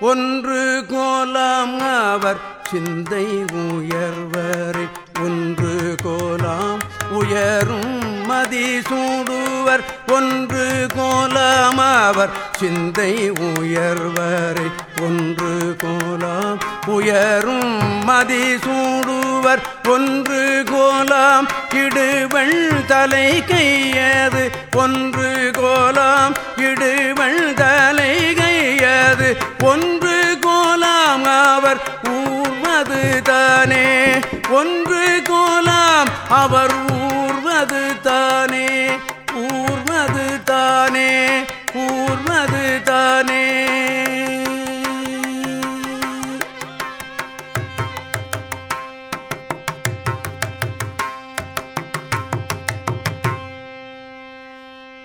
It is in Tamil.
ஒன்று கோலாம் அவர் சிந்தை உயர்வரை. ஒன்று கோலாம் உயரும் மதி சூடுவர். ஒன்று கோலாம் அவர் சிந்தை உயர்வரை. ஒன்று கோலாம் உயரும் மதி சூடுவர். ஒன்று கோலாம் இடுவள் தலை கையது ஒன்று கோலாம் இடுவள் தலை ஒன்று கோலாம் அவர் ஊர்மது தானே ஒன்று கோலாம் அவர் ஊர்